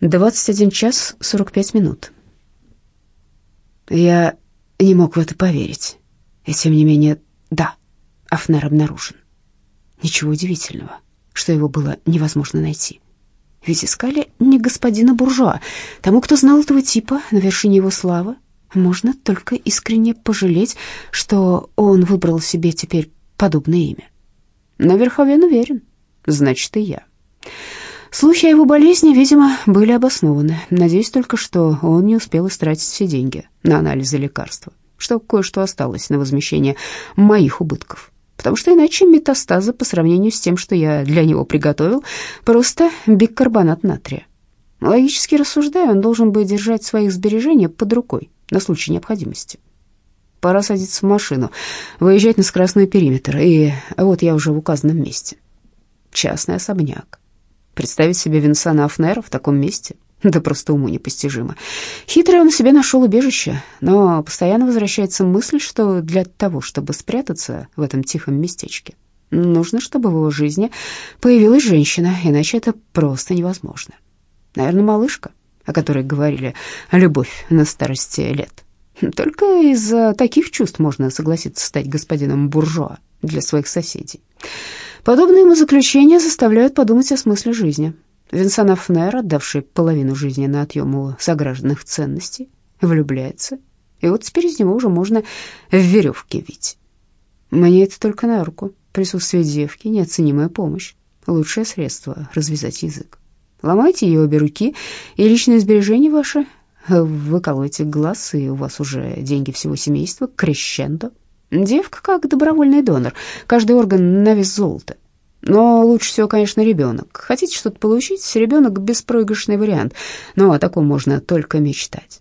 21 час 45 минут. Я не мог в это поверить. И тем не менее, да, Афнер обнаружен. Ничего удивительного, что его было невозможно найти. Ведь искали не господина буржуа. Тому, кто знал этого типа на вершине его славы, можно только искренне пожалеть, что он выбрал себе теперь подобное имя. Но Верховен уверен, значит и я. Слухи о его болезни, видимо, были обоснованы. Надеюсь только, что он не успел истратить все деньги на анализы лекарства, что кое-что осталось на возмещение моих убытков. Потому что иначе метастазы по сравнению с тем, что я для него приготовил, просто бикарбонат натрия. Логически рассуждая, он должен бы держать своих сбережения под рукой на случай необходимости. Пора садиться в машину, выезжать на скоростной периметр, и вот я уже в указанном месте. Частный особняк. Представить себе Винсана Афнера в таком месте, да просто уму непостижимо. Хитрый он себе нашел убежище, но постоянно возвращается мысль, что для того, чтобы спрятаться в этом тихом местечке, нужно, чтобы в его жизни появилась женщина, иначе это просто невозможно. Наверное, малышка, о которой говорили «любовь на старости лет». Только из-за таких чувств можно согласиться стать господином буржуа для своих соседей. Подобные ему заключения заставляют подумать о смысле жизни. Винсан Афнер, отдавший половину жизни на отъем у согражданных ценностей, влюбляется, и вот теперь из него уже можно в веревке вить. Мне это только на руку. Присутствие девки — неоценимая помощь. Лучшее средство — развязать язык. Ломайте ее обе руки, и личное сбережение ваше выколоете глаз, и у вас уже деньги всего семейства, крещендо. Девка как добровольный донор, каждый орган на вес золота. Но лучше всего, конечно, ребенок. Хотите что-то получить? Ребенок — беспроигрышный вариант, но о таком можно только мечтать.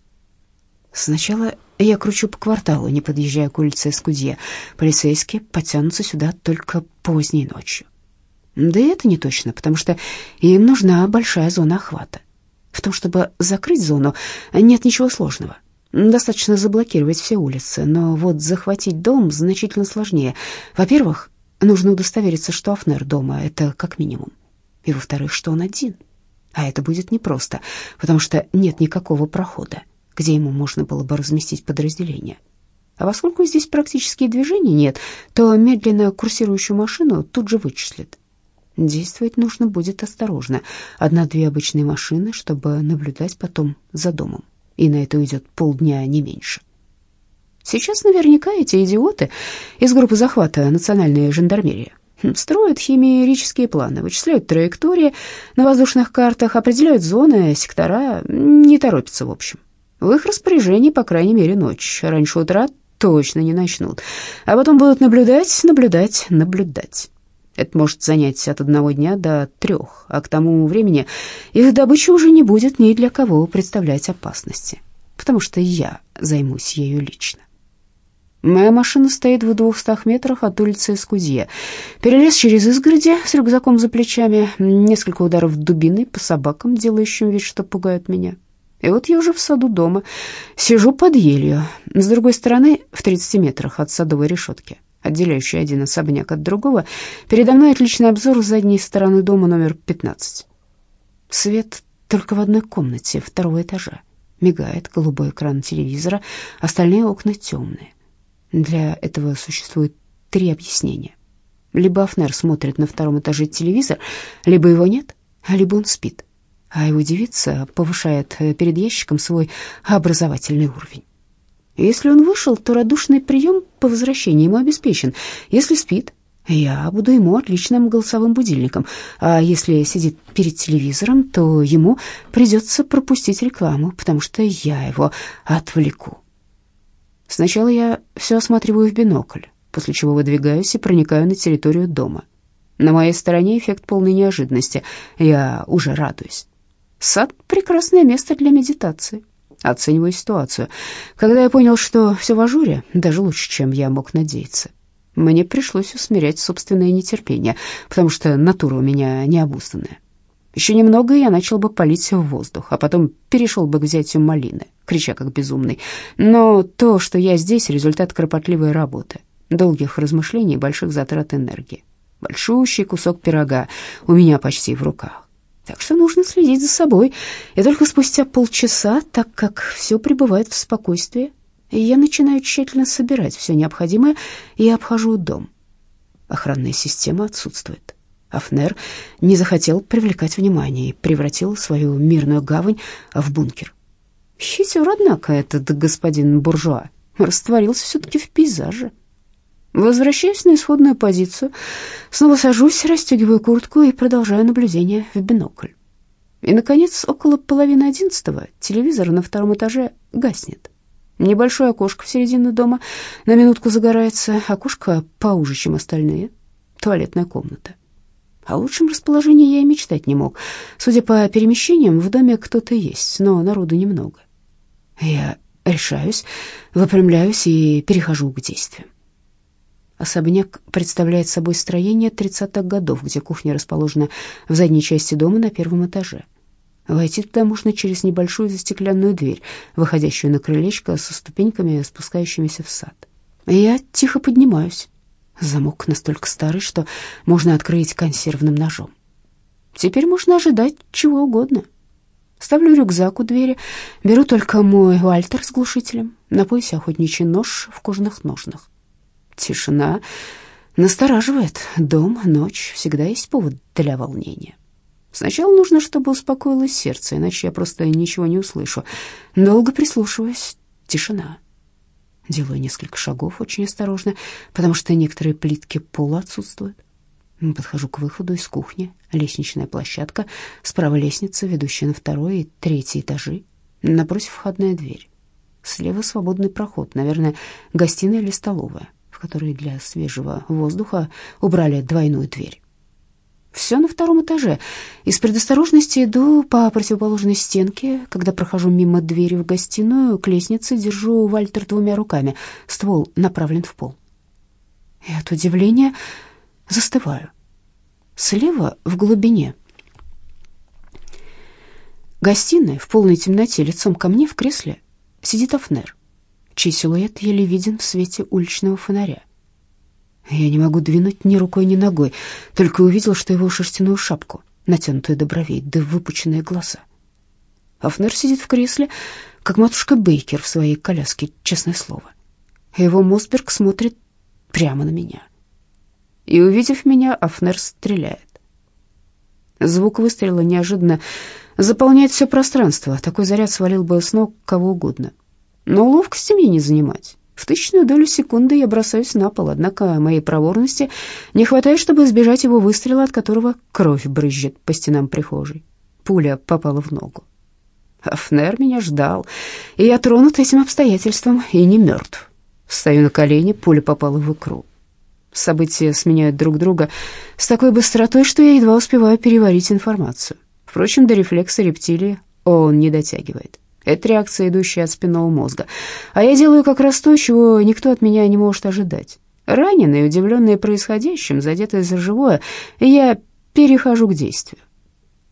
Сначала я кручу по кварталу, не подъезжая к улице Эскудье. Полицейские потянутся сюда только поздней ночью. Да и это не точно, потому что им нужна большая зона охвата. В том, чтобы закрыть зону, нет ничего сложного. Достаточно заблокировать все улицы, но вот захватить дом значительно сложнее. Во-первых, нужно удостовериться, что Афнер дома, это как минимум. И во-вторых, что он один. А это будет непросто, потому что нет никакого прохода, где ему можно было бы разместить подразделение. А поскольку здесь практически движения нет, то медленно курсирующую машину тут же вычислят. Действовать нужно будет осторожно. Одна-две обычные машины, чтобы наблюдать потом за домом. И на это уйдет полдня, не меньше. Сейчас наверняка эти идиоты из группы захвата национальной жандармерии строят химерические планы, вычисляют траектории на воздушных картах, определяют зоны, сектора, не торопятся в общем. В их распоряжении, по крайней мере, ночь. Раньше утра точно не начнут. А потом будут наблюдать, наблюдать, наблюдать. Это может занять от одного дня до трех, а к тому времени их добыча уже не будет ни для кого представлять опасности, потому что я займусь ею лично. Моя машина стоит в двухстах метрах от улицы Эскудье. Перелез через изгороди с рюкзаком за плечами, несколько ударов дубиной по собакам, делающим вид, что пугают меня. И вот я уже в саду дома, сижу под елью, с другой стороны, в 30 метрах от садовой решетки отделяющий один особняк от другого, передо мной отличный обзор с задней стороны дома номер 15. Свет только в одной комнате второго этажа. Мигает голубой экран телевизора, остальные окна темные. Для этого существует три объяснения. Либо Афнер смотрит на втором этаже телевизор, либо его нет, либо он спит, а его девица повышает перед ящиком свой образовательный уровень. Если он вышел, то радушный прием по возвращении ему обеспечен. Если спит, я буду ему отличным голосовым будильником. А если сидит перед телевизором, то ему придется пропустить рекламу, потому что я его отвлеку. Сначала я все осматриваю в бинокль, после чего выдвигаюсь и проникаю на территорию дома. На моей стороне эффект полной неожиданности. Я уже радуюсь. Сад — прекрасное место для медитации оцениваю ситуацию. Когда я понял, что все в ажуре, даже лучше, чем я мог надеяться, мне пришлось усмирять собственное нетерпение, потому что натура у меня необузданная. Еще немного, и я начал бы палить в воздух, а потом перешел бы к взятию малины, крича как безумный. Но то, что я здесь, результат кропотливой работы, долгих размышлений и больших затрат энергии. Большущий кусок пирога у меня почти в руках. Так что нужно следить за собой. И только спустя полчаса, так как все пребывает в спокойствии, я начинаю тщательно собирать все необходимое и обхожу дом. Охранная система отсутствует. Афнер не захотел привлекать внимание и превратил свою мирную гавань в бункер. Хитер, однако, этот господин буржуа растворился все-таки в пейзаже. Возвращаюсь на исходную позицию, снова сажусь, расстегиваю куртку и продолжаю наблюдение в бинокль. И, наконец, около половины одиннадцатого телевизор на втором этаже гаснет. Небольшое окошко в середине дома на минутку загорается, окошко поуже, чем остальные. Туалетная комната. О лучшем расположении я и мечтать не мог. Судя по перемещениям, в доме кто-то есть, но народу немного. Я решаюсь, выпрямляюсь и перехожу к действиям. Особняк представляет собой строение 30-х годов, где кухня расположена в задней части дома на первом этаже. Войти туда можно через небольшую застекленную дверь, выходящую на крылечко со ступеньками, спускающимися в сад. Я тихо поднимаюсь. Замок настолько старый, что можно открыть консервным ножом. Теперь можно ожидать чего угодно. Ставлю рюкзак у двери, беру только мой Вальтер с глушителем, на поясе охотничий нож в кожаных ножнах. Тишина настораживает. Дом, ночь, всегда есть повод для волнения. Сначала нужно, чтобы успокоилось сердце, иначе я просто ничего не услышу. Долго прислушиваюсь. Тишина. Делаю несколько шагов очень осторожно, потому что некоторые плитки пола отсутствуют. Подхожу к выходу из кухни. Лестничная площадка. Справа лестница, ведущая на второй и третий этажи. Напротив входная дверь. Слева свободный проход, наверное, гостиная или столовая в которой для свежего воздуха убрали двойную дверь. Все на втором этаже. Из предосторожности иду по противоположной стенке. Когда прохожу мимо двери в гостиную, к лестнице держу Вальтер двумя руками. Ствол направлен в пол. И от удивления застываю. Слева, в глубине, гостиной, в полной темноте, лицом ко мне в кресле, сидит Афнер чей силуэт еле виден в свете уличного фонаря. Я не могу двинуть ни рукой, ни ногой, только увидел, что его шерстяную шапку, натянутую до бровей, да выпученные глаза. Афнер сидит в кресле, как матушка Бейкер в своей коляске, честное слово. Его Мосберг смотрит прямо на меня. И, увидев меня, Афнер стреляет. Звук выстрела неожиданно заполняет все пространство. Такой заряд свалил бы с ног кого угодно — но ловкости мне не занимать. В тысячную долю секунды я бросаюсь на пол, однако моей проворности не хватает, чтобы избежать его выстрела, от которого кровь брызжет по стенам прихожей. Пуля попала в ногу. Афнер меня ждал, и я тронут этим обстоятельством и не мертв. Встаю на колени, пуля попала в икру. События сменяют друг друга с такой быстротой, что я едва успеваю переварить информацию. Впрочем, до рефлекса рептилии он не дотягивает. Это реакция, идущая от спинного мозга. А я делаю как раз то, чего никто от меня не может ожидать. Раненый, удивленный происходящим, задетый за живое, я перехожу к действию.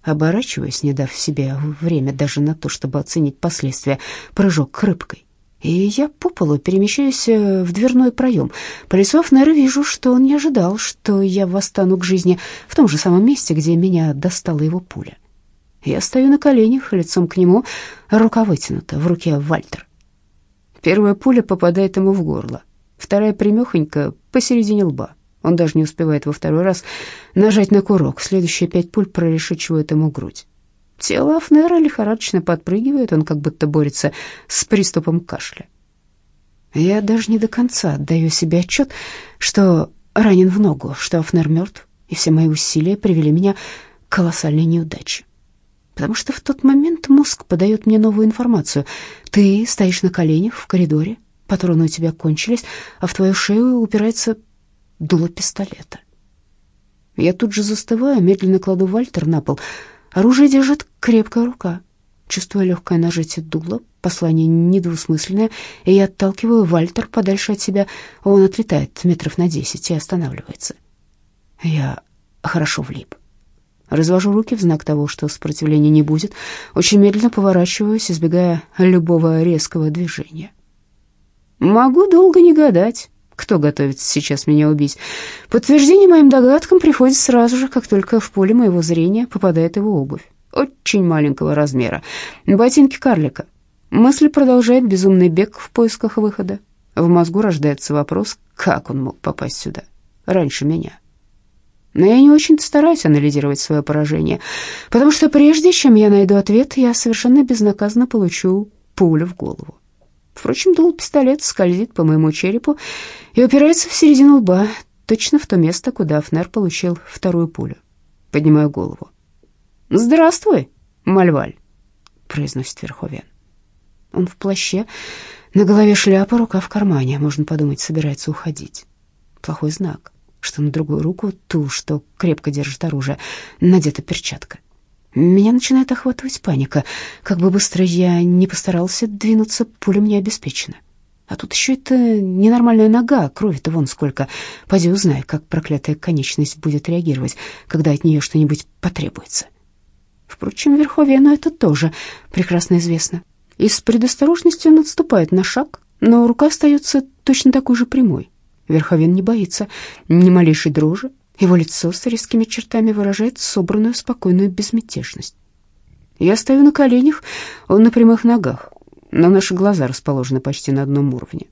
Оборачиваясь, не дав себе время даже на то, чтобы оценить последствия, прыжок к рыбкой. И я по полу перемещаюсь э, в дверной проем. Полисов, наверное, вижу, что он не ожидал, что я восстану к жизни в том же самом месте, где меня достала его пуля. Я стою на коленях, лицом к нему, рука вытянута, в руке Вальтер. Первая пуля попадает ему в горло, вторая примехонько посередине лба. Он даже не успевает во второй раз нажать на курок. Следующие пять пуль прорешечивают ему грудь. Тело Афнера лихорадочно подпрыгивает, он как будто борется с приступом кашля. Я даже не до конца отдаю себе отчет, что ранен в ногу, что Афнер мертв, и все мои усилия привели меня к колоссальной неудаче потому что в тот момент мозг подает мне новую информацию. Ты стоишь на коленях в коридоре, патроны у тебя кончились, а в твою шею упирается дуло пистолета. Я тут же застываю, медленно кладу Вальтер на пол. Оружие держит крепкая рука. Чувствуя легкое нажатие дула, послание недвусмысленное, и я отталкиваю Вальтер подальше от себя. Он отлетает метров на десять и останавливается. Я хорошо влип. Развожу руки в знак того, что сопротивления не будет. Очень медленно поворачиваюсь, избегая любого резкого движения. Могу долго не гадать, кто готовится сейчас меня убить. Подтверждение моим догадкам приходит сразу же, как только в поле моего зрения попадает его обувь. Очень маленького размера. Ботинки карлика. Мысль продолжает безумный бег в поисках выхода. В мозгу рождается вопрос, как он мог попасть сюда раньше меня. Но я не очень стараюсь анализировать свое поражение, потому что прежде чем я найду ответ, я совершенно безнаказанно получу пулю в голову. Впрочем, дул пистолет скользит по моему черепу и упирается в середину лба, точно в то место, куда Фнер получил вторую пулю. Поднимаю голову. «Здравствуй, Мальваль», — произносит Верховен. Он в плаще, на голове шляпа, рука в кармане. Можно подумать, собирается уходить. Плохой знак, что на другую руку, ту, что крепко держит оружие, надета перчатка. Меня начинает охватывать паника. Как бы быстро я не постарался двинуться, пуля мне обеспечена. А тут еще это ненормальная нога, крови-то вон сколько. Поди узнай, как проклятая конечность будет реагировать, когда от нее что-нибудь потребуется. Впрочем, Верховену это тоже прекрасно известно. И с предосторожностью он отступает на шаг, но рука остается точно такой же прямой. Верховен не боится ни малейшей дрожи, его лицо с резкими чертами выражает собранную, спокойную безмятежность. Я стою на коленях, он на прямых ногах, но наши глаза расположены почти на одном уровне.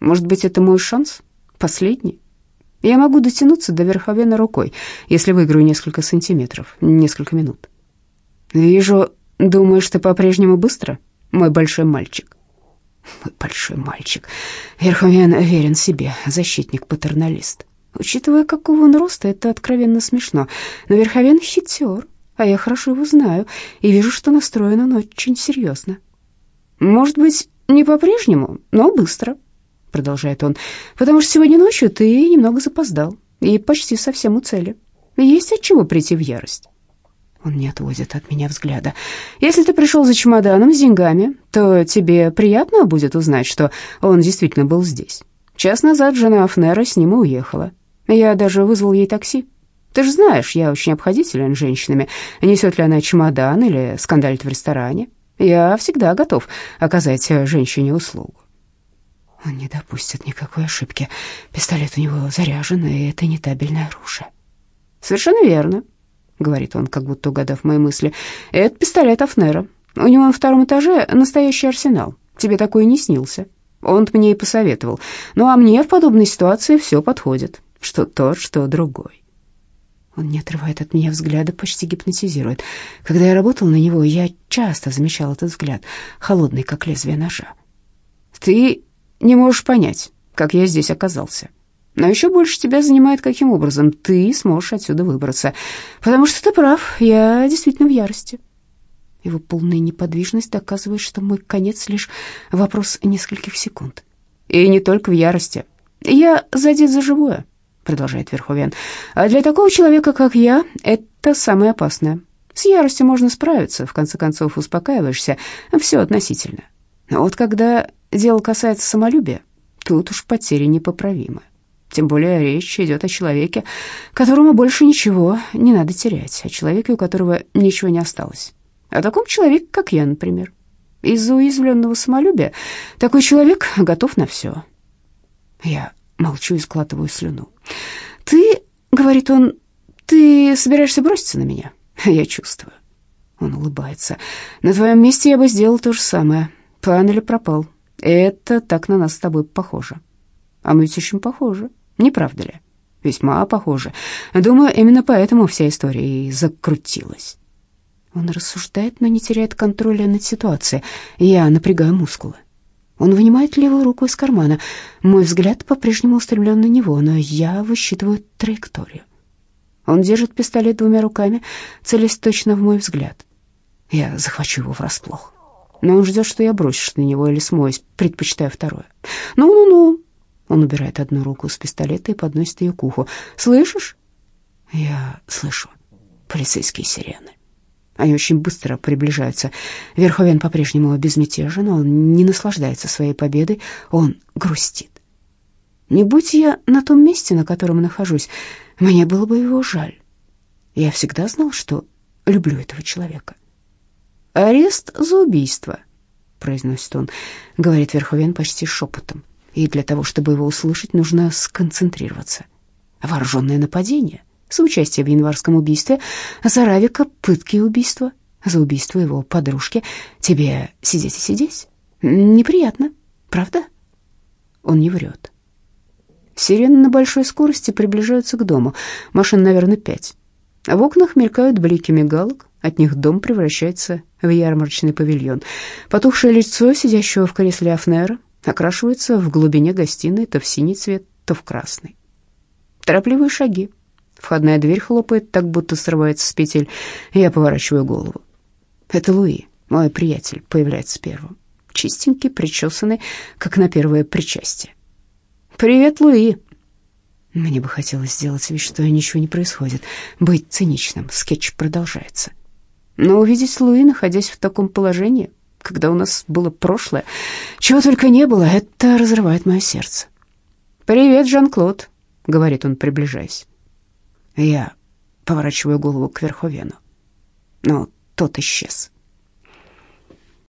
Может быть, это мой шанс? Последний? Я могу дотянуться до Верховена рукой, если выиграю несколько сантиметров, несколько минут. Вижу, думаешь, ты по-прежнему быстро, мой большой мальчик? Мой большой мальчик. Верховен верен себе, защитник-патерналист. Учитывая, какого он роста, это откровенно смешно. Но Верховен хитер, а я хорошо его знаю и вижу, что настроен он очень серьезно. «Может быть, не по-прежнему, но быстро», — продолжает он, «потому что сегодня ночью ты немного запоздал и почти совсем у цели. Есть от чего прийти в ярость». Он не отводит от меня взгляда. «Если ты пришел за чемоданом с деньгами, то тебе приятно будет узнать, что он действительно был здесь. Час назад жена Афнера с ним и уехала. Я даже вызвал ей такси. Ты же знаешь, я очень обходителен женщинами. Несет ли она чемодан или скандалит в ресторане. Я всегда готов оказать женщине услугу. Он не допустит никакой ошибки. Пистолет у него заряжен, и это не табельное оружие. Совершенно верно, говорит он, как будто угадав мои мысли. Это пистолет Афнера. У него на втором этаже настоящий арсенал. Тебе такой не снился. Он мне и посоветовал. Ну а мне в подобной ситуации все подходит что тот, что другой. Он не отрывает от меня взгляда, почти гипнотизирует. Когда я работал на него, я часто замечал этот взгляд, холодный, как лезвие ножа. Ты не можешь понять, как я здесь оказался. Но еще больше тебя занимает, каким образом ты сможешь отсюда выбраться. Потому что ты прав, я действительно в ярости. Его полная неподвижность доказывает, что мой конец лишь вопрос нескольких секунд. И не только в ярости. Я задет за живое продолжает Верховен. А для такого человека, как я, это самое опасное. С яростью можно справиться, в конце концов успокаиваешься, все относительно. Но вот когда дело касается самолюбия, тут уж потери непоправимы. Тем более речь идет о человеке, которому больше ничего не надо терять, о человеке, у которого ничего не осталось. О таком человеке, как я, например. Из-за уязвленного самолюбия такой человек готов на все. Я Молчу и складываю слюну. «Ты, — говорит он, — ты собираешься броситься на меня?» «Я чувствую». Он улыбается. «На твоем месте я бы сделал то же самое. План или пропал. Это так на нас с тобой похоже. А мы ведь очень похожи, не правда ли? Весьма похожи. Думаю, именно поэтому вся история и закрутилась». Он рассуждает, но не теряет контроля над ситуацией. Я напрягаю мускулы. Он вынимает левую руку из кармана. Мой взгляд по-прежнему устремлен на него, но я высчитываю траекторию. Он держит пистолет двумя руками, целясь точно в мой взгляд. Я захвачу его врасплох. Но он ждет, что я брошусь на него или смоюсь, предпочитаю второе. «Ну-ну-ну!» Он убирает одну руку с пистолета и подносит ее к уху. «Слышишь?» Я слышу полицейские сирены. Они очень быстро приближаются. Верховен по-прежнему безмятежен, он не наслаждается своей победой, он грустит. Не будь я на том месте, на котором нахожусь, мне было бы его жаль. Я всегда знал, что люблю этого человека. «Арест за убийство», — произносит он, — говорит Верховен почти шепотом. И для того, чтобы его услышать, нужно сконцентрироваться. Вооруженное нападение, соучастие в январском убийстве, за Равика пытки и убийства, за убийство его подружки. Тебе сидеть и сидеть? Неприятно, правда? Он не врет. Сирены на большой скорости приближаются к дому. Машин, наверное, пять. В окнах мелькают блики мигалок. От них дом превращается в ярмарочный павильон. Потухшее лицо сидящего в кресле Афнера окрашивается в глубине гостиной то в синий цвет, то в красный. Торопливые шаги. Входная дверь хлопает, так будто срывается с петель. Я поворачиваю голову. Это Луи, мой приятель, появляется первым. Чистенький, причесанный, как на первое причастие. «Привет, Луи!» Мне бы хотелось сделать вид, что ничего не происходит, быть циничным, скетч продолжается. Но увидеть Луи, находясь в таком положении, когда у нас было прошлое, чего только не было, это разрывает мое сердце. «Привет, Жан-Клод», — говорит он, приближаясь. Я поворачиваю голову к Верховену, но тот исчез.